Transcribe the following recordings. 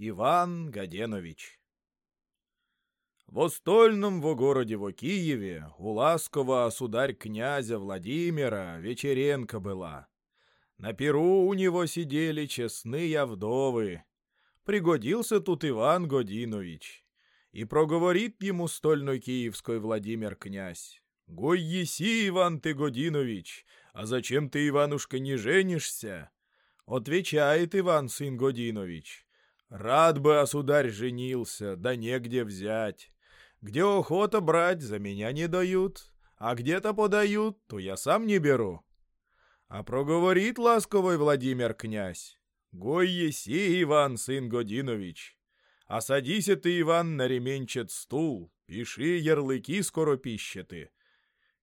Иван Гаденович. В Остольном во городе во Киеве у ласкового сударь князя Владимира вечеренка была. На перу у него сидели честные вдовы. Пригодился тут Иван Годинович. И проговорит ему стольной киевской Владимир князь. «Гой еси, Иван ты Годинович, а зачем ты, Иванушка, не женишься?» Отвечает Иван сын Годинович. Рад бы, осударь, женился, да негде взять. Где охота брать, за меня не дают, а где-то подают, то я сам не беру. А проговорит ласковый Владимир князь. Гой еси, Иван, сын Годинович. А садися ты, Иван, на ременчат стул, пиши ярлыки скоропищеты.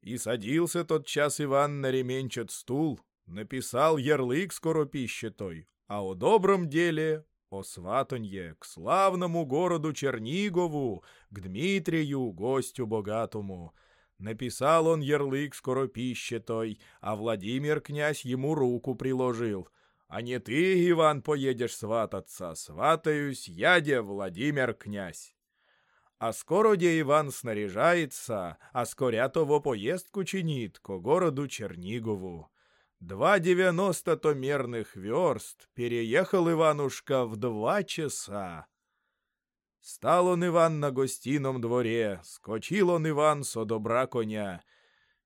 И садился тот час Иван на ременчат стул, написал ярлык скоропищетой, а о добром деле о сватанье к славному городу Чернигову, к Дмитрию, гостю богатому. Написал он ярлык скоропищетой, а Владимир князь ему руку приложил. А не ты, Иван, поедешь свататься, сватаюсь я, Владимир князь. А скоро де Иван снаряжается, а скоря того поездку чинит ко городу Чернигову. Два девяносто томерных верст переехал Иванушка в два часа. Стал он Иван на гостином дворе, скочил он Иван со добра коня.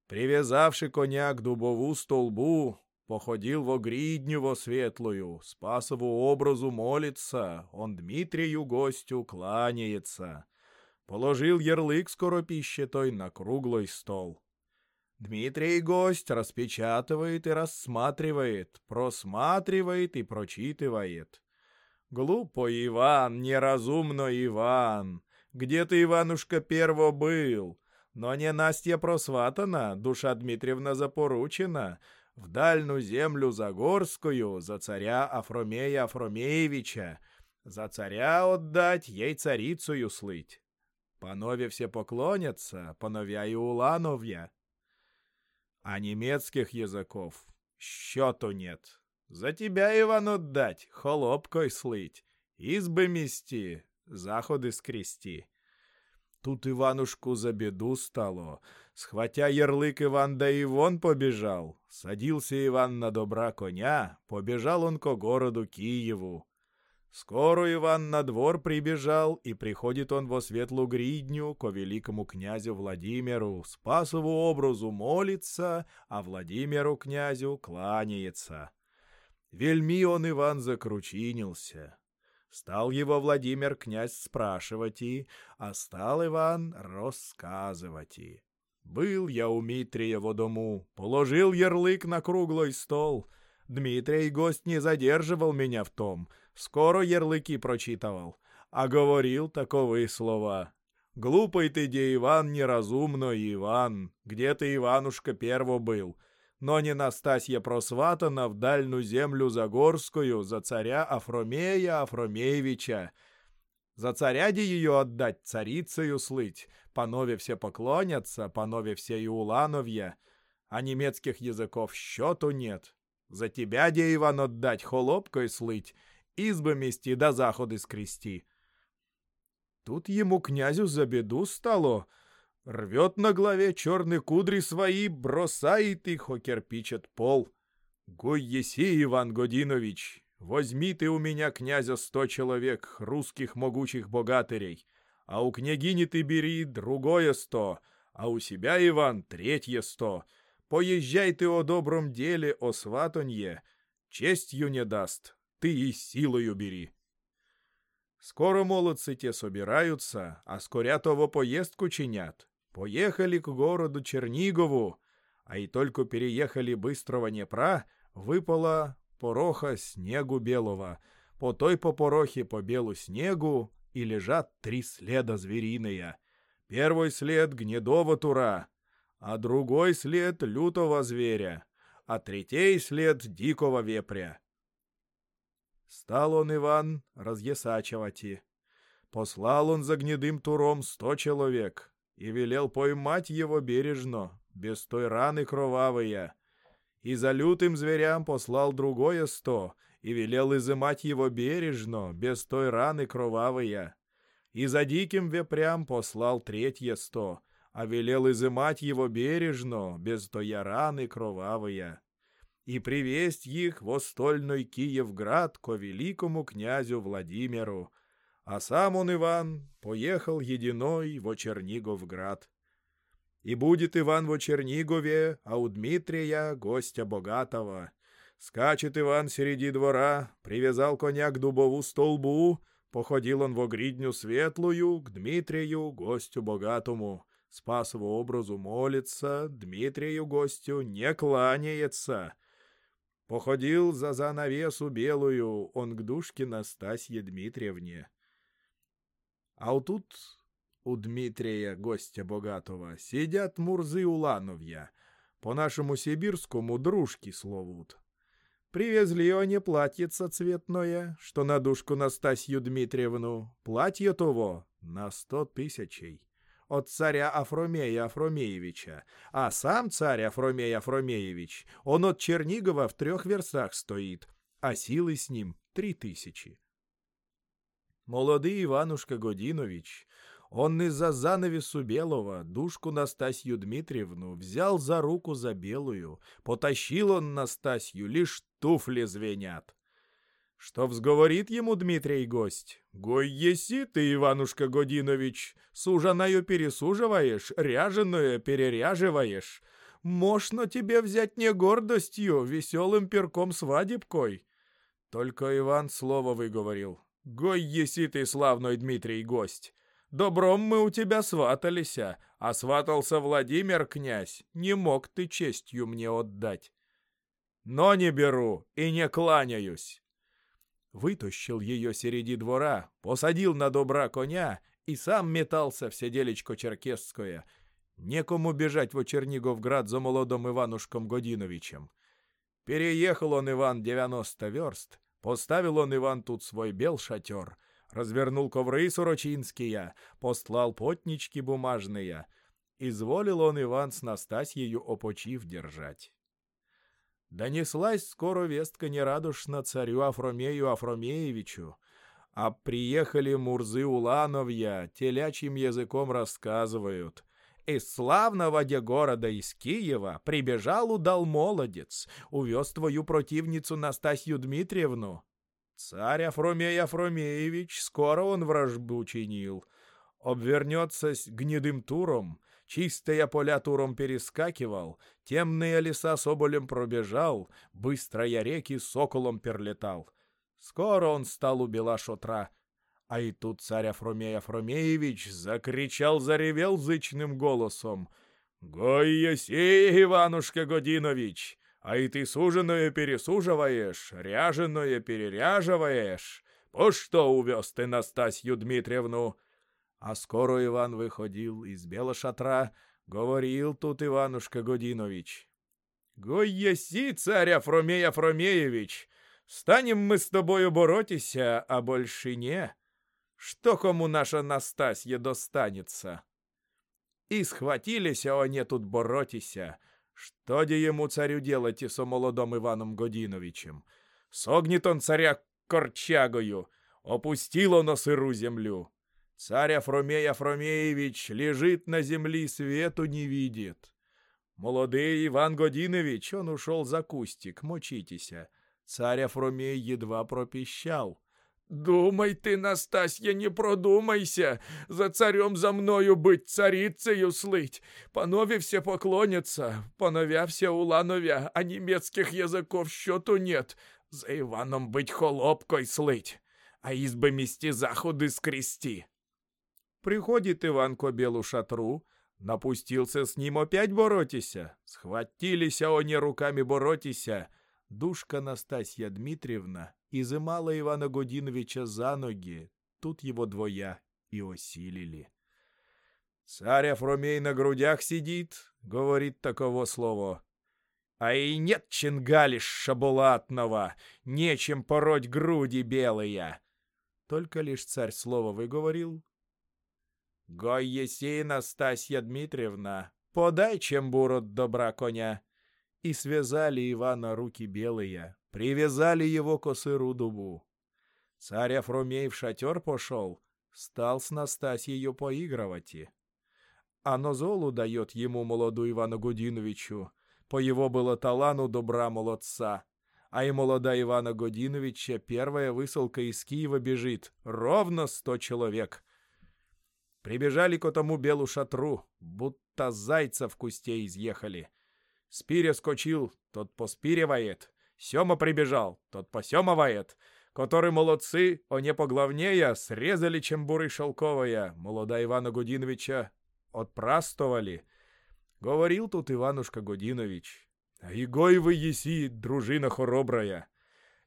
Привязавши коня к дубову столбу, походил во гридню во светлую, спасову образу молится, он Дмитрию гостю кланяется. Положил ярлык скоропищетой на круглый стол. Дмитрий гость распечатывает и рассматривает, просматривает и прочитывает. Глупо Иван, неразумно Иван. Где ты, Иванушка, перво был? Но не Настя просватана, душа Дмитриевна запоручена. В дальню землю Загорскую, за царя Афромея Афромеевича. За царя отдать, ей царицею слыть. Панове все поклонятся, пановья и улановья а немецких языков счету нет. За тебя, Иван, отдать, холопкой слыть, избы мести, заходы скрести. Тут Иванушку за беду стало. Схватя ярлык Иван да и вон побежал. Садился Иван на добра коня, побежал он ко городу Киеву. Скоро Иван на двор прибежал, и приходит он во светлую гридню ко великому князю Владимиру, Спасову образу молится, а Владимиру князю кланяется. Вельми он Иван закручинился. Стал его Владимир князь спрашивать и, а стал Иван рассказывать и. Был я у Митриева дому, положил ярлык на круглый стол. Дмитрий гость не задерживал меня в том — скоро ярлыки прочитывал, а говорил таковые слова. «Глупый ты, де Иван, неразумно, Иван, где ты, Иванушка, перво был, но не Настасья просватана в дальнюю землю Загорскую за царя Афромея Афромеевича. За царя де ее отдать, царицею слыть, панове все поклонятся, панове все и улановья, а немецких языков счету нет. За тебя, де Иван, отдать, холопкой слыть, избы мести да заходы скрести. Тут ему князю за беду стало. Рвет на голове черные кудри свои, бросает их о кирпичет пол. Гой еси, Иван Годинович, возьми у меня, князя, сто человек, русских могучих богатырей, а у княгини ты бери другое сто, а у себя, Иван, третье сто. Поезжай ты о добром деле, о сватонье, честью не даст, ты и силою бери. Скоро молодцы те собираются, а скоря того поездку чинят. Поехали к городу Чернигову, а и только переехали быстрого Днепра, выпало пороха снегу белого. По той по порохе по белу снегу и лежат три следа звериные. Первый след гнедого тура, а другой след лютого зверя, а третий след дикого вепря. Стал он, Иван, разъясачивать. Послал он за гнедым туром сто человек и велел поймать его бережно, без той раны кровавые. И за лютым зверям послал другое сто и велел изымать его бережно, без той раны кровавые. И за диким вепрям послал третье сто, а велел изымать его бережно, без той раны кровавые. И привесть их в остольной Киевград ко великому князю Владимиру, а сам он, Иван, поехал единой во Черниговград. И будет Иван во Чернигове, а у Дмитрия гостя богатого. Скачет Иван среди двора, привязал коня к дубову столбу, походил он во гридню светлую, к Дмитрию, гостю богатому. Спасову образу молится, Дмитрию гостю не кланяется. Походил за занавесу белую он к душке Настасье Дмитриевне. А вот тут у Дмитрия, гостя богатого, сидят Мурзы Улановья, по-нашему сибирскому дружки словут. Привезли они платьице цветное, что на душку Настасью Дмитриевну, платье того на сто тысячей от царя Афромея Афромеевича, а сам царь Афромей Афромеевич, он от Чернигова в трех верстах стоит, а силы с ним три тысячи. Молодый Иванушка Годинович, он из-за занавесу белого душку Настасью Дмитриевну взял за руку за белую, потащил он Настасью, лишь туфли звенят. Что взговорит ему Дмитрий гость? «Гой еси ты, Иванушка Годинович, сужаную пересуживаешь, ряженую переряживаешь. Мощно тебе взять не гордостью, веселым перком свадебкой». Только Иван слово выговорил. Гой еси ты, славный Дмитрий гость. Добром мы у тебя сваталися, а сватался Владимир князь, не мог ты честью мне отдать. Но не беру и не кланяюсь. Вытащил ее среди двора, посадил на добра коня и сам метался в седелечко черкесское. Некому бежать в Черниговград за молодым Иванушком Годиновичем. Переехал он Иван девяносто верст, Поставил он Иван тут свой бел шатер, развернул ковры сурочинские, послал потнички бумажные. Изволил он Иван с Настасьею опочив держать. Донеслась скоро вестка нерадушно царю Афромею Афромеевичу, а приехали Мурзы Улановья, телячьим языком рассказывают из славного де города из Киева прибежал удал молодец, увез твою противницу Настасью Дмитриевну. Царь Афромей Афромеевич, скоро он вражбу чинил. Обвернется гнедым туром, чистые поля туром перескакивал, темные леса соболем пробежал, быстрые реки соколом перлетал. Скоро он стал у бела шотра, а и тут царь Афромей Афромеевич закричал, заревел зычным голосом. «Гой еси, Иванушка Годинович, а и ты суженое пересуживаешь, ряженое переряживаешь. По что увез ты Настасью Дмитриевну?» А скоро Иван выходил из бела шатра, говорил тут Иванушка Годинович. «Гой еси, царь Афромей Афромеевич, станем мы с тобою боротися, а больше не». Что кому наша Настасья достанется? И схватились они тут боротися. Что де ему царю делать со молодым Иваном Годиновичем? Согнет он царя корчагою, опустило на сыру землю. Царь Афромей Афромеевич лежит на земли, свету не видит. Молодый Иван Годинович, он ушел за кустик, мочитеся. Царь Афромей едва пропищал — Думай ты, Настасья, не продумайся, за царем за мною быть царицею слыть. Панове все поклонятся, пановя все улановя, а немецких языков счету нет. За Иваном быть холопкой слыть, а избы мести заходы скрести. Приходит Иван к белу шатру, напустился с ним опять боротися. Схватилися они руками боротися. Душка Настасья Дмитриевна изымала Ивана Годиновича за ноги, тут его двоя и осилили. «Царь Афромей на грудях сидит», — говорит таково слово. «А и нет чингалиш шабулатного, нечем пороть груди белые». Только лишь царь слово выговорил. «Гой еси, Настасья Дмитриевна, подай чем бурот добра коня». И связали Ивана руки белые, Привязали его к осыру дубу. Царь Афромей в шатер пошел, стал с Настасьею поигрывать. А Нозолу дает ему молоду Ивану Гудиновичу, по его было талану добра молодца. А и молода Ивана Годиновича первая высылка из Киева бежит, ровно сто человек. Прибежали к тому белу шатру, будто зайца в кусте изъехали. Спиря скочил, тот поспиривает. Сема прибежал, тот посемывает. Который молодцы, они поглавнее, срезали чембуры шелковая. Молода Ивана Годиновича отпрастовали. Говорил тут Иванушка Годинович. «Игой вы еси, дружина хоробрая!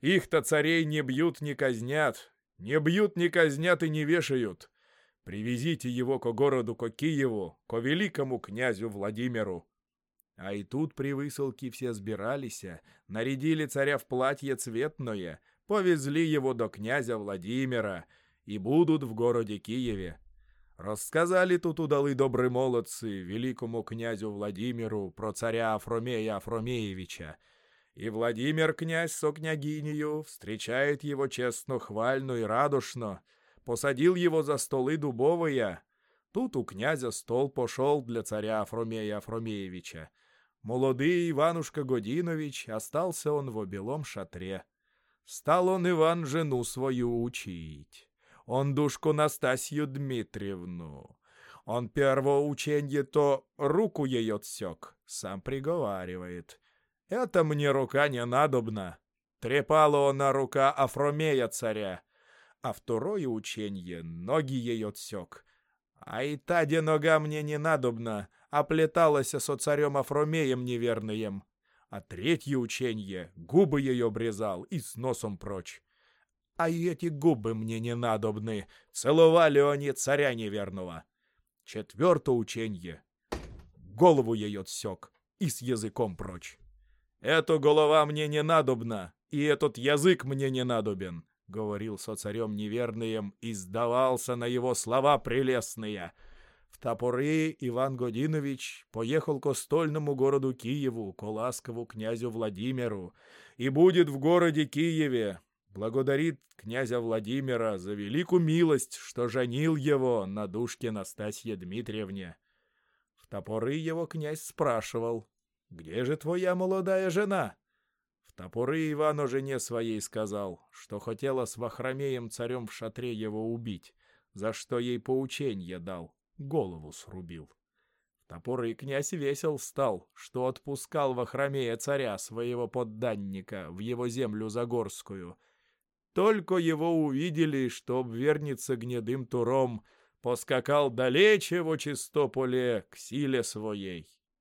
Их-то царей не бьют, не казнят, не бьют, не казнят и не вешают. Привезите его ко городу, ко Киеву, ко великому князю Владимиру». А и тут при высылке все сбирались, нарядили царя в платье цветное, повезли его до князя Владимира и будут в городе Киеве. Рассказали тут удалы добрые молодцы великому князю Владимиру про царя Афромея Афромеевича. И Владимир князь со княгинею встречает его честно, хвально и радушно, посадил его за столы дубовые. Тут у князя стол пошел для царя Афромея Афромеевича. Молодый Иванушка Годинович, остался он в белом шатре. Стал он Иван жену свою учить он душку Настасью Дмитриевну. Он первое ученье то руку ей отсек, сам приговаривает. Это мне рука не надобна. Трепала она рука Афромея царя, а второе ученье ноги ей отсек. А и та, де нога мне не надобна, оплеталась со царем Афромеем неверным. А третье ученье губы ее обрезал и с носом прочь а и эти губы мне не надобны. Целовали они царя неверного. Четвертое ученье. Голову ей отсек и с языком прочь. «Эта голова мне не надобна, и этот язык мне не надобен», — говорил со царем неверным и сдавался на его слова прелестные. В топоры Иван Годинович поехал к стольному городу Киеву, к ласкову князю Владимиру, и будет в городе Киеве благодарит князя Владимира за великую милость, что женил его на душке Настасье Дмитриевне. В топоры его князь спрашивал, «Где же твоя молодая жена?» В топоры Иван о жене своей сказал, что хотела с Вахромеем царем в шатре его убить, за что ей поученье дал, голову срубил. В топоры князь весел стал, что отпускал Вахромея царя своего подданника в его землю Загорскую — только его увидели, что обвернется гнедым туром, поскакал далече в очистополе к силе своей.